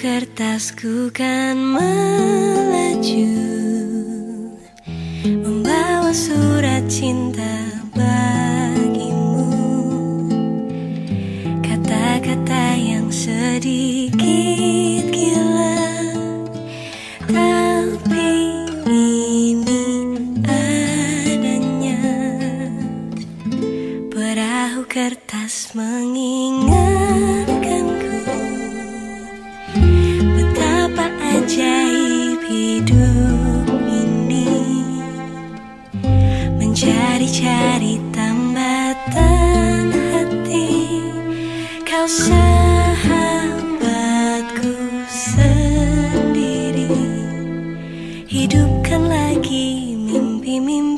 kertasku kan melaju Membawa surat cinta bagimu. Kata-kata yang sedikit gila Tapi ini adanya. Perahu kertas mengingatkanku ajaib hidup ini Mencari-cari tambatan hati. Kau sahabatku sendiri Hidupkan lagi mimpi-mimpi